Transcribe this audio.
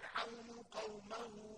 فِرْعَوْنُ قَوْمَهُ